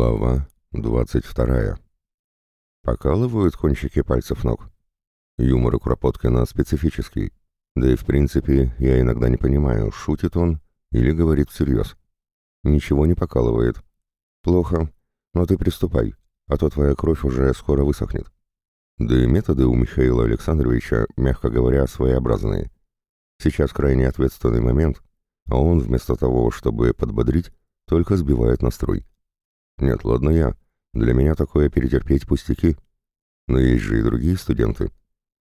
Глава двадцать вторая. Покалывают кончики пальцев ног. Юмор у Кропоткина специфический. Да и в принципе я иногда не понимаю, шутит он или говорит всерьез. Ничего не покалывает. Плохо, но ты приступай, а то твоя кровь уже скоро высохнет. Да и методы у Михаила Александровича, мягко говоря, своеобразные. Сейчас крайне ответственный момент, а он вместо того, чтобы подбодрить, только сбивает настрой. Нет, ладно я. Для меня такое перетерпеть пустяки. Но есть же и другие студенты.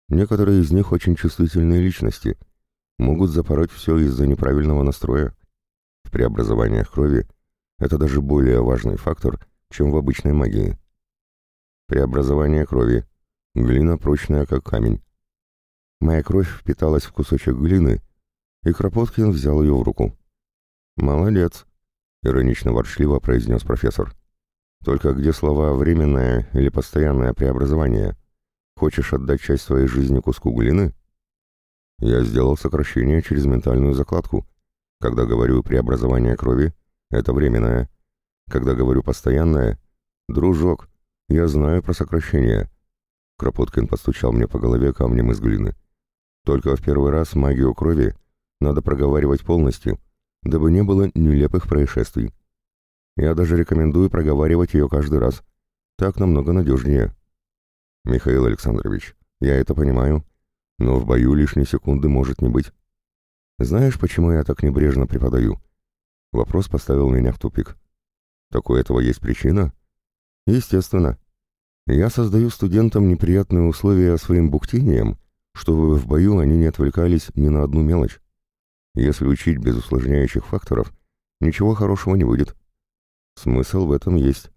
Некоторые из них очень чувствительные личности. Могут запороть все из-за неправильного настроя. В преобразованиях крови это даже более важный фактор, чем в обычной магии. Преобразование крови. Глина прочная, как камень. Моя кровь впиталась в кусочек глины, и Кропоткин взял ее в руку. «Молодец», — иронично-ворчливо произнес профессор. Только где слова «временное» или «постоянное преобразование»? Хочешь отдать часть своей жизни куску глины? Я сделал сокращение через ментальную закладку. Когда говорю «преобразование крови», это временное. Когда говорю «постоянное», «дружок», я знаю про сокращение. Кропоткин постучал мне по голове камнем из глины. Только в первый раз магию крови надо проговаривать полностью, дабы не было нелепых происшествий. Я даже рекомендую проговаривать ее каждый раз. Так намного надежнее. Михаил Александрович, я это понимаю, но в бою лишней секунды может не быть. Знаешь, почему я так небрежно преподаю? Вопрос поставил меня в тупик. Так у этого есть причина? Естественно. Я создаю студентам неприятные условия своим бухтением, чтобы в бою они не отвлекались ни на одну мелочь. Если учить без усложняющих факторов, ничего хорошего не выйдет. Смысл в этом есть.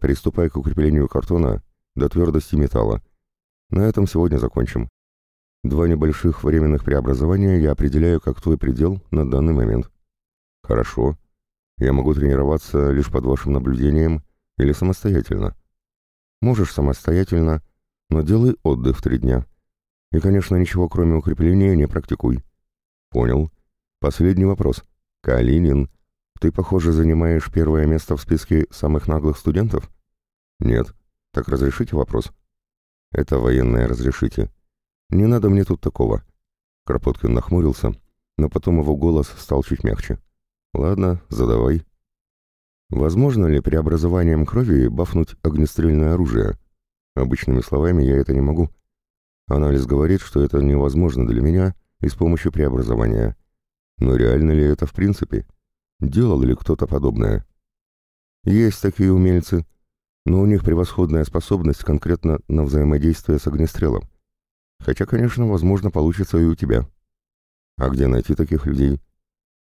Приступай к укреплению картона до твердости металла. На этом сегодня закончим. Два небольших временных преобразования я определяю как твой предел на данный момент. Хорошо. Я могу тренироваться лишь под вашим наблюдением или самостоятельно. Можешь самостоятельно, но делай отдых в три дня. И, конечно, ничего кроме укрепления не практикуй. Понял. Последний вопрос. Калинин. Ты, похоже, занимаешь первое место в списке самых наглых студентов? Нет. Так разрешите вопрос? Это военное разрешите. Не надо мне тут такого. Кропоткин нахмурился, но потом его голос стал чуть мягче. Ладно, задавай. Возможно ли преобразованием крови бафнуть огнестрельное оружие? Обычными словами я это не могу. Анализ говорит, что это невозможно для меня и с помощью преобразования. Но реально ли это в принципе? Делал ли кто-то подобное? Есть такие умельцы, но у них превосходная способность конкретно на взаимодействие с огнестрелом. Хотя, конечно, возможно, получится и у тебя. А где найти таких людей?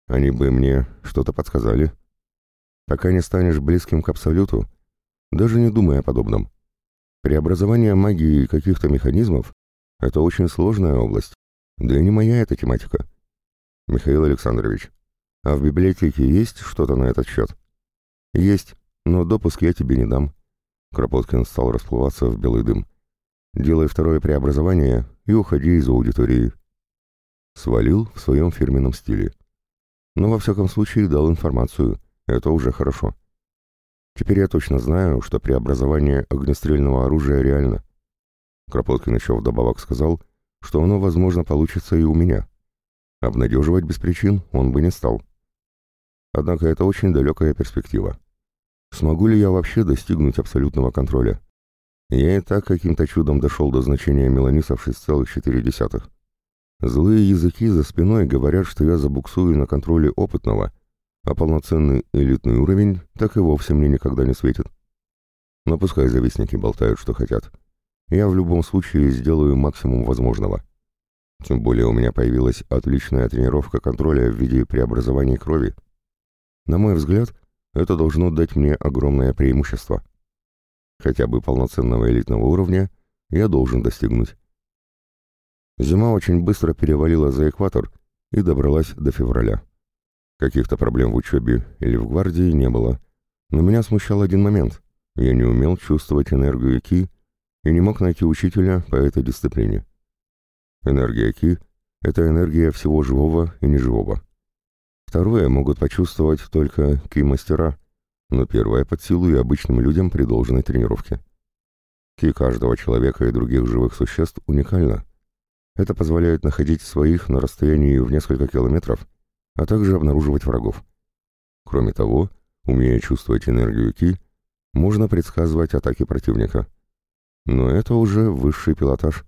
Они бы мне что-то подсказали. Пока не станешь близким к абсолюту, даже не думай о подобном. Преобразование магии каких-то механизмов — это очень сложная область, да и не моя эта тематика. Михаил Александрович, а в библиотеке есть что-то на этот счет? Есть, но допуск я тебе не дам. Кропоткин стал расплываться в белый дым. Делай второе преобразование и уходи из аудитории. Свалил в своем фирменном стиле. Но во всяком случае дал информацию. Это уже хорошо. Теперь я точно знаю, что преобразование огнестрельного оружия реально. Кропоткин еще вдобавок сказал, что оно, возможно, получится и у меня. Обнадеживать без причин он бы не стал. Однако это очень далекая перспектива. Смогу ли я вообще достигнуть абсолютного контроля? Я и так каким-то чудом дошел до значения меланисов 6,4. Злые языки за спиной говорят, что я забуксую на контроле опытного, а полноценный элитный уровень так и вовсе мне никогда не светит. Но пускай завистники болтают, что хотят. Я в любом случае сделаю максимум возможного. Тем более у меня появилась отличная тренировка контроля в виде преобразований крови. На мой взгляд, это должно дать мне огромное преимущество. Хотя бы полноценного элитного уровня я должен достигнуть. Зима очень быстро перевалила за экватор и добралась до февраля. Каких-то проблем в учебе или в гвардии не было, но меня смущал один момент. Я не умел чувствовать энергию Ки и не мог найти учителя по этой дисциплине. Энергия Ки — это энергия всего живого и неживого. Второе могут почувствовать только ки-мастера, но первое под силу и обычным людям при должной тренировке. Ки каждого человека и других живых существ уникальна. Это позволяет находить своих на расстоянии в несколько километров, а также обнаруживать врагов. Кроме того, умея чувствовать энергию Ки, можно предсказывать атаки противника. Но это уже высший пилотаж.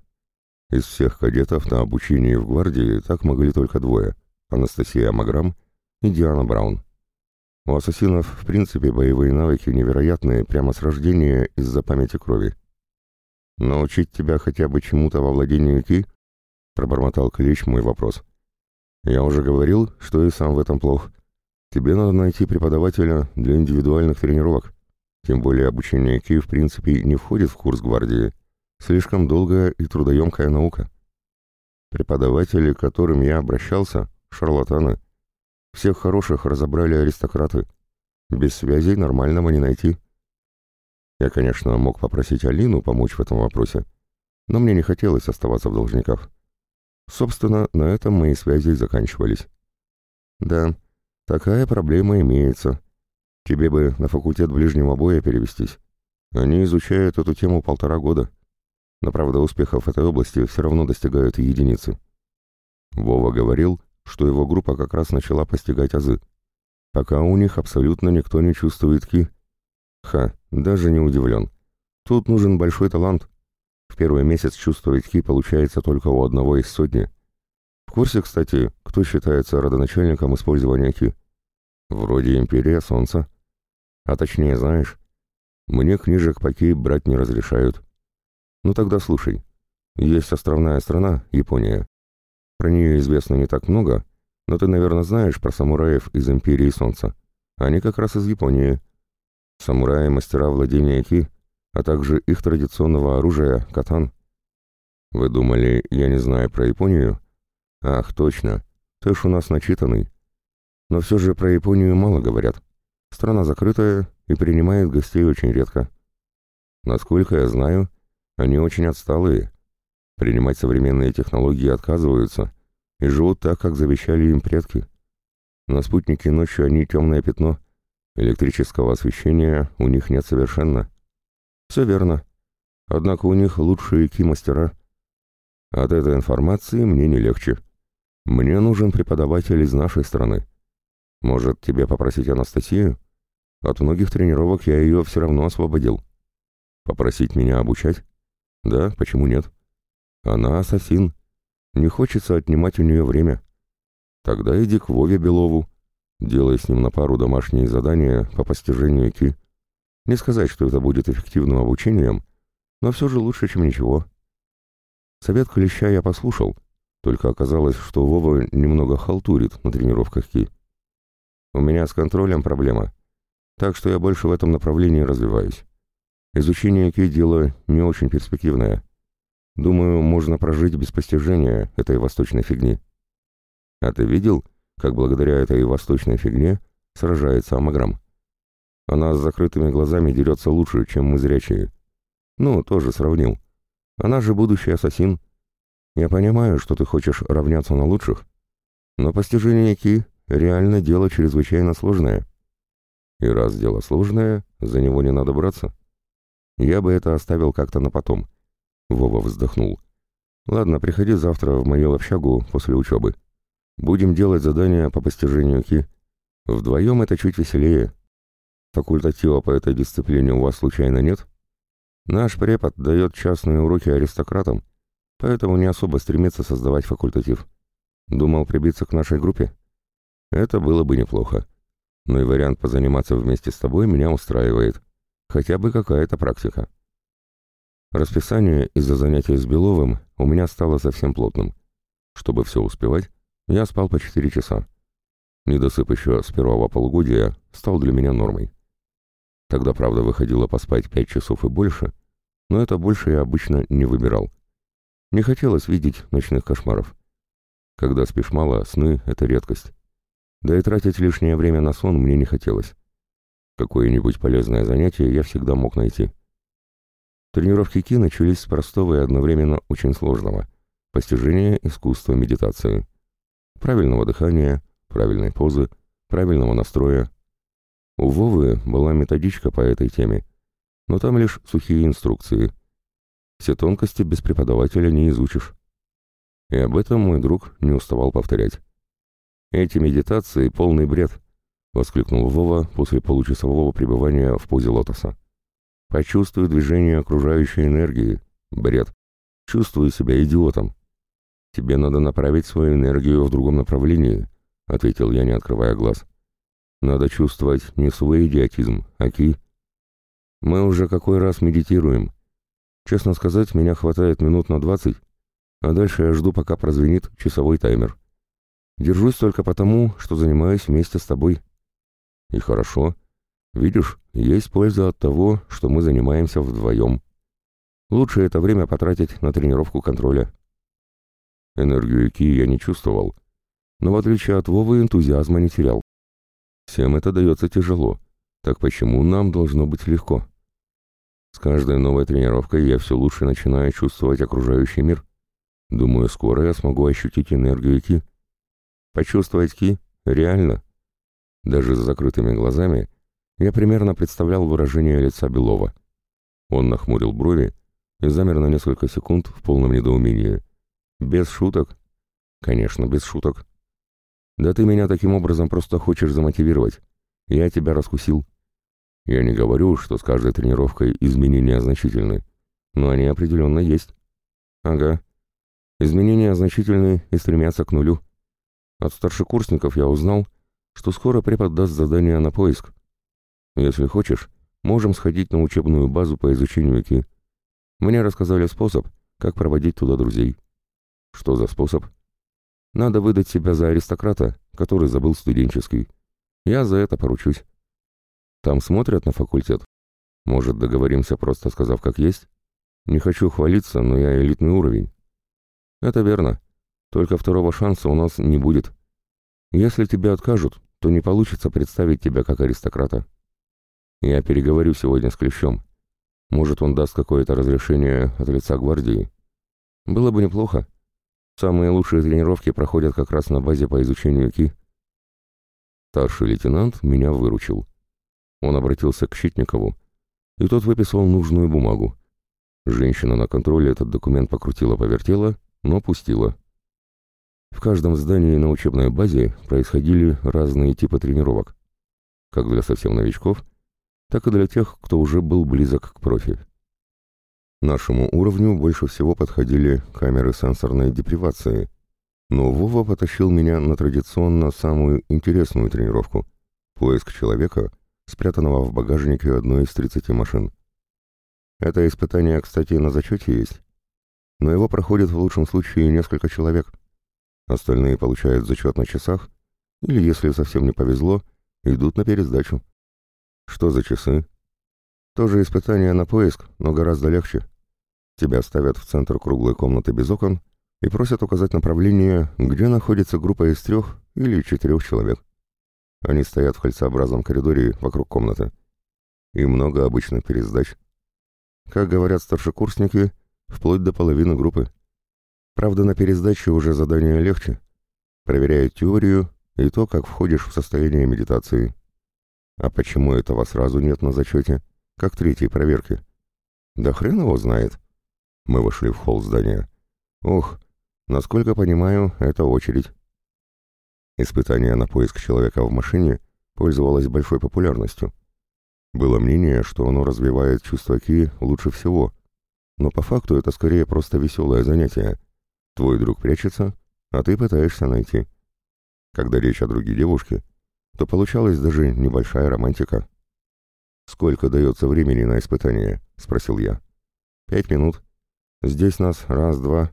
Из всех кадетов на обучении в гвардии так могли только двое – Анастасия Маграм и Диана Браун. У ассасинов, в принципе, боевые навыки невероятные прямо с рождения из-за памяти крови. «Научить тебя хотя бы чему-то во владении Ки?» — пробормотал Клещ мой вопрос. «Я уже говорил, что и сам в этом плох. Тебе надо найти преподавателя для индивидуальных тренировок. Тем более обучение Ки в принципе не входит в курс гвардии. Слишком долгая и трудоемкая наука. Преподаватели, к которым я обращался, шарлатаны. Всех хороших разобрали аристократы. Без связей нормального не найти. Я, конечно, мог попросить Алину помочь в этом вопросе, но мне не хотелось оставаться в должниках. Собственно, на этом мои связи заканчивались. Да, такая проблема имеется. Тебе бы на факультет ближнего боя перевестись. Они изучают эту тему полтора года. Но, правда, успехов этой области все равно достигают единицы. Вова говорил, что его группа как раз начала постигать азы. Пока у них абсолютно никто не чувствует ки. Ха, даже не удивлен. Тут нужен большой талант. В первый месяц чувствовать ки получается только у одного из сотни. В курсе, кстати, кто считается родоначальником использования ки? Вроде Империя Солнца. А точнее, знаешь, мне книжек по ки брать не разрешают. Ну тогда слушай. Есть островная страна, Япония. Про нее известно не так много, но ты, наверное, знаешь про самураев из Империи Солнца. Они как раз из Японии. Самураи — мастера владения ки, а также их традиционного оружия — катан. Вы думали, я не знаю про Японию? Ах, точно, ты ж у нас начитанный. Но все же про Японию мало говорят. Страна закрытая и принимает гостей очень редко. Насколько я знаю, они очень отсталые, Принимать современные технологии отказываются и живут так, как завещали им предки. На спутнике ночью они темное пятно. Электрического освещения у них нет совершенно. Все верно. Однако у них лучшие ки-мастера. От этой информации мне не легче. Мне нужен преподаватель из нашей страны. Может, тебе попросить Анастасию? От многих тренировок я ее все равно освободил. Попросить меня обучать? Да, почему нет? Она ассасин. Не хочется отнимать у нее время. Тогда иди к Вове Белову. Делай с ним на пару домашние задания по постижению ки. Не сказать, что это будет эффективным обучением, но все же лучше, чем ничего. Совет Клеща я послушал, только оказалось, что Вова немного халтурит на тренировках ки. У меня с контролем проблема, так что я больше в этом направлении развиваюсь. Изучение ки — дело не очень перспективное. Думаю, можно прожить без постижения этой восточной фигни. А ты видел, как благодаря этой восточной фигне сражается Амаграм? Она с закрытыми глазами дерется лучше, чем мы зрячие. Ну, тоже сравнил. Она же будущий ассасин. Я понимаю, что ты хочешь равняться на лучших, но постижение Ки реально дело чрезвычайно сложное. И раз дело сложное, за него не надо браться. Я бы это оставил как-то на потом. Вова вздохнул. «Ладно, приходи завтра в мою общагу после учебы. Будем делать задания по постижению ки. Вдвоем это чуть веселее. Факультатива по этой дисциплине у вас случайно нет? Наш препод дает частные уроки аристократам, поэтому не особо стремится создавать факультатив. Думал прибиться к нашей группе? Это было бы неплохо. Но и вариант позаниматься вместе с тобой меня устраивает. Хотя бы какая-то практика. Расписание из-за занятий с Беловым у меня стало совсем плотным. Чтобы все успевать, я спал по 4 часа. Недосып еще с первого полугодия стал для меня нормой. Тогда, правда, выходило поспать 5 часов и больше, но это больше я обычно не выбирал. Не хотелось видеть ночных кошмаров. Когда спишь мало, сны — это редкость. Да и тратить лишнее время на сон мне не хотелось. Какое-нибудь полезное занятие я всегда мог найти. Тренировки Ки начались с простого и одновременно очень сложного – постижения искусства медитации. Правильного дыхания, правильной позы, правильного настроя. У Вовы была методичка по этой теме, но там лишь сухие инструкции. Все тонкости без преподавателя не изучишь. И об этом мой друг не уставал повторять. «Эти медитации — полный бред», — воскликнул Вова после получасового пребывания в позе лотоса. «Почувствуй движение окружающей энергии. Бред. Чувствую себя идиотом. Тебе надо направить свою энергию в другом направлении», — ответил я, не открывая глаз. «Надо чувствовать не свой идиотизм, а ки. Мы уже какой раз медитируем. Честно сказать, меня хватает минут на двадцать, а дальше я жду, пока прозвенит часовой таймер. Держусь только потому, что занимаюсь вместе с тобой. И хорошо. Видишь, есть польза от того, что мы занимаемся вдвоем. Лучше это время потратить на тренировку контроля. Энергию Ки я не чувствовал, но в отличие от Вовы энтузиазма не терял. Всем это дается тяжело, так почему нам должно быть легко? С каждой новой тренировкой я все лучше начинаю чувствовать окружающий мир. Думаю, скоро я смогу ощутить энергию Ки. Почувствовать Ки реально. Даже с закрытыми глазами я примерно представлял выражение лица Белова. Он нахмурил брови и замер на несколько секунд в полном недоумении. Без шуток? Конечно, без шуток. Да ты меня таким образом просто хочешь замотивировать. Я тебя раскусил. Я не говорю, что с каждой тренировкой изменения значительны, но они определенно есть. Ага. Изменения значительны и стремятся к нулю. От старшекурсников я узнал, что скоро препод даст задание на поиск. Если хочешь, можем сходить на учебную базу по изучению ки. Мне рассказали способ, как проводить туда друзей. Что за способ? Надо выдать себя за аристократа, который забыл студенческий. Я за это поручусь. Там смотрят на факультет. Может, договоримся, просто сказав как есть? Не хочу хвалиться, но я элитный уровень. Это верно. Только второго шанса у нас не будет. Если тебя откажут, то не получится представить тебя как аристократа. Я переговорю сегодня с Клещом. Может, он даст какое-то разрешение от лица гвардии. Было бы неплохо. Самые лучшие тренировки проходят как раз на базе по изучению ки. Старший лейтенант меня выручил. Он обратился к Щитникову, и тот выписал нужную бумагу. Женщина на контроле этот документ покрутила-повертела, но пустила. В каждом здании на учебной базе происходили разные типы тренировок, как для совсем новичков, так и для тех, кто уже был близок к профи. Нашему уровню больше всего подходили камеры сенсорной депривации, но Вова потащил меня на традиционно самую интересную тренировку — поиск человека, спрятанного в багажнике одной из 30 машин. Это испытание, кстати, на зачете есть, но его проходит в лучшем случае несколько человек. Остальные получают зачет на часах, или, если совсем не повезло, идут на пересдачу. Что за часы? Тоже испытание на поиск, но гораздо легче. Тебя ставят в центр круглой комнаты без окон и просят указать направление, где находится группа из трех или четырех человек. Они стоят в кольцеобразном коридоре вокруг комнаты. И много обычных пересдач. Как говорят старшекурсники, вплоть до половины группы. Правда, на пересдаче уже задание легче. Проверяют теорию и то, как входишь в состояние медитации. А почему этого сразу нет на зачете, как третьей проверки? Да хрен его знает. Мы вошли в холл здания. Ох, насколько понимаю, это очередь. Испытание на поиск человека в машине пользовалось большой популярностью. Было мнение, что оно развивает чувство Ки лучше всего, но по факту это скорее просто веселое занятие. Твой друг прячется, а ты пытаешься найти. Когда речь о друге девушки, то получалась даже небольшая романтика. «Сколько дается времени на испытание?» — спросил я. «Пять минут. Здесь нас раз-два.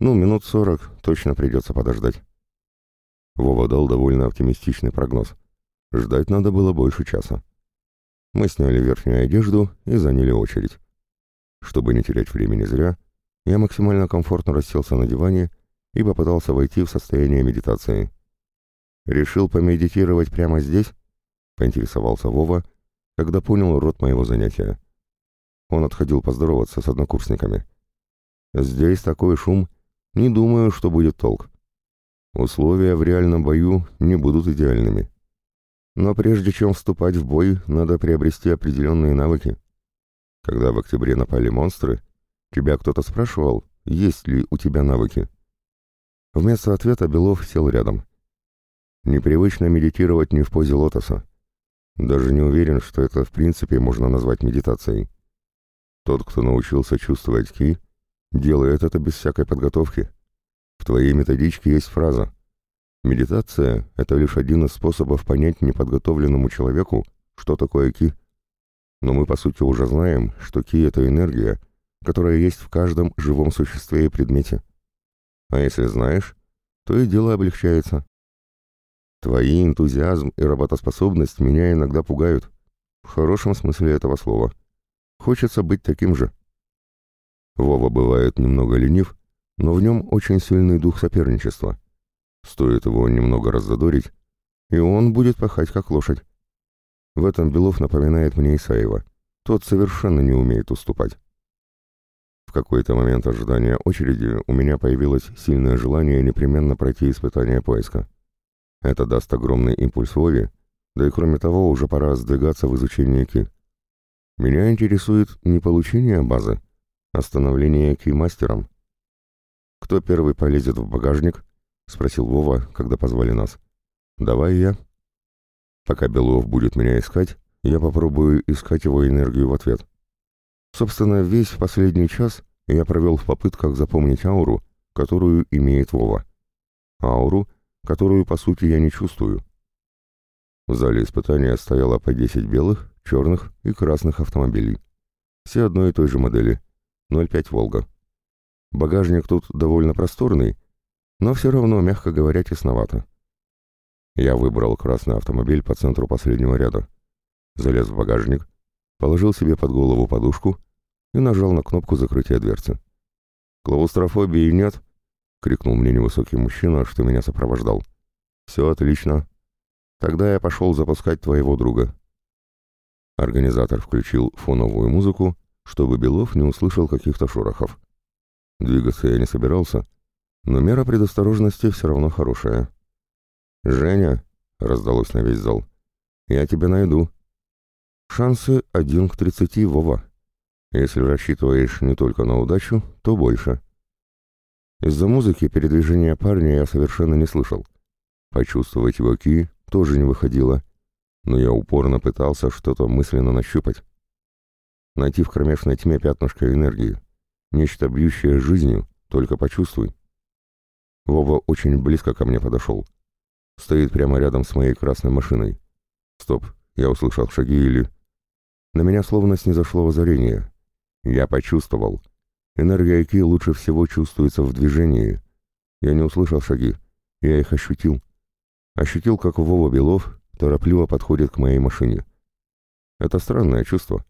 Ну, минут сорок точно придется подождать». Вова дал довольно оптимистичный прогноз. Ждать надо было больше часа. Мы сняли верхнюю одежду и заняли очередь. Чтобы не терять времени зря, я максимально комфортно расселся на диване и попытался войти в состояние медитации. «Решил помедитировать прямо здесь?» — поинтересовался Вова, когда понял род моего занятия. Он отходил поздороваться с однокурсниками. «Здесь такой шум. Не думаю, что будет толк. Условия в реальном бою не будут идеальными. Но прежде чем вступать в бой, надо приобрести определенные навыки. Когда в октябре напали монстры, тебя кто-то спрашивал, есть ли у тебя навыки. Вместо ответа Белов сел рядом. Непривычно медитировать не в позе лотоса. Даже не уверен, что это в принципе можно назвать медитацией. Тот, кто научился чувствовать ки, делает это без всякой подготовки. В твоей методичке есть фраза «Медитация — это лишь один из способов понять неподготовленному человеку, что такое ки». Но мы по сути уже знаем, что ки — это энергия, которая есть в каждом живом существе и предмете. А если знаешь, то и дело облегчается. Твои энтузиазм и работоспособность меня иногда пугают. В хорошем смысле этого слова. Хочется быть таким же. Вова бывает немного ленив, но в нем очень сильный дух соперничества. Стоит его немного раззадорить, и он будет пахать как лошадь. В этом Белов напоминает мне Исаева. Тот совершенно не умеет уступать. В какой-то момент ожидания очереди у меня появилось сильное желание непременно пройти испытание поиска. Это даст огромный импульс Вове, да и кроме того уже пора сдвигаться в изучении Ки. Меня интересует не получение базы, а становление Ки-мастером. «Кто первый полезет в багажник?» — спросил Вова, когда позвали нас. «Давай я». Пока Белов будет меня искать, я попробую искать его энергию в ответ. Собственно, весь последний час я провел в попытках запомнить ауру, которую имеет Вова. Ауру, которую, по сути, я не чувствую. В зале испытания стояло по 10 белых, черных и красных автомобилей. Все одной и той же модели. 05 «Волга». Багажник тут довольно просторный, но все равно, мягко говоря, тесновато. Я выбрал красный автомобиль по центру последнего ряда. Залез в багажник, положил себе под голову подушку и нажал на кнопку закрытия дверцы. «Клаустрофобии нет?» — крикнул мне невысокий мужчина, что меня сопровождал. «Все отлично. Тогда я пошел запускать твоего друга». Организатор включил фоновую музыку, чтобы Белов не услышал каких-то шорохов. Двигаться я не собирался, но мера предосторожности все равно хорошая. «Женя!» — раздалось на весь зал. «Я тебя найду». Шансы один к тридцати, Вова. Если рассчитываешь не только на удачу, то больше. Из-за музыки передвижения парня я совершенно не слышал. Почувствовать его ки тоже не выходило, но я упорно пытался что-то мысленно нащупать. Найти в кромешной тьме пятнышко энергии. Нечто бьющее жизнью, только почувствуй. Вова очень близко ко мне подошел. Стоит прямо рядом с моей красной машиной. Стоп, я услышал шаги или... На меня словно снизошло озарение. Я почувствовал. Энергия Ки лучше всего чувствуется в движении. Я не услышал шаги. Я их ощутил. Ощутил, как Вова Белов торопливо подходит к моей машине. Это странное чувство.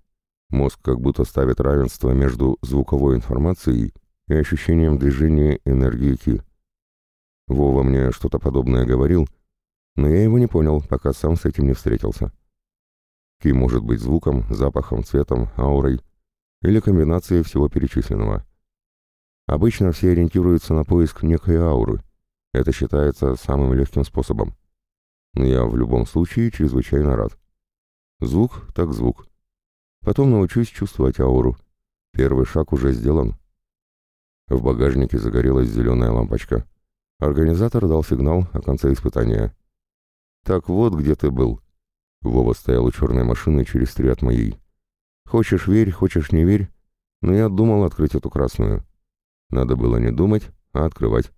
Мозг как будто ставит равенство между звуковой информацией и ощущением движения энергии Ки. Вова мне что-то подобное говорил, но я его не понял, пока сам с этим не встретился. Ки может быть звуком, запахом, цветом, аурой или комбинацией всего перечисленного. Обычно все ориентируются на поиск некой ауры. Это считается самым легким способом. Но я в любом случае чрезвычайно рад. Звук так звук. Потом научусь чувствовать ауру. Первый шаг уже сделан. В багажнике загорелась зеленая лампочка. Организатор дал сигнал о конце испытания. «Так вот, где ты был», Вова стоял у черной машины через три от моей. Хочешь верь, хочешь не верь, но я думал открыть эту красную. Надо было не думать, а открывать.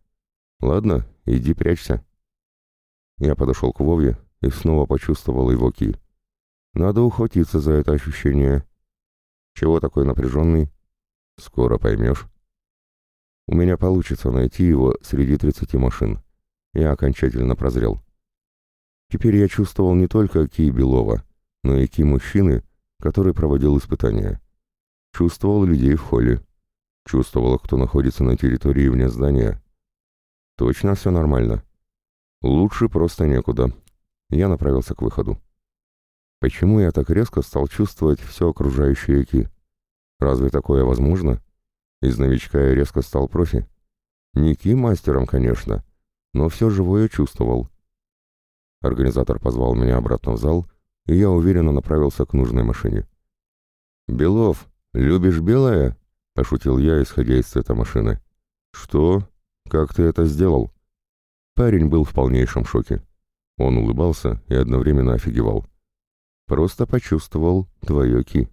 Ладно, иди прячься. Я подошел к Вове и снова почувствовал его ки. Надо ухватиться за это ощущение. Чего такой напряженный? Скоро поймешь. У меня получится найти его среди тридцати машин. Я окончательно прозрел. Теперь я чувствовал не только ки Белова, но и ки мужчины, который проводил испытания. Чувствовал людей в холле. Чувствовал, кто находится на территории вне здания. Точно все нормально. Лучше просто некуда. Я направился к выходу. Почему я так резко стал чувствовать все окружающее ки? Разве такое возможно? Из новичка я резко стал профи. Не ки мастером, конечно, но все живое чувствовал. Организатор позвал меня обратно в зал, и я уверенно направился к нужной машине. «Белов, любишь белое?» — пошутил я, исходя из цвета машины. «Что? Как ты это сделал?» Парень был в полнейшем шоке. Он улыбался и одновременно офигевал. «Просто почувствовал твое ки».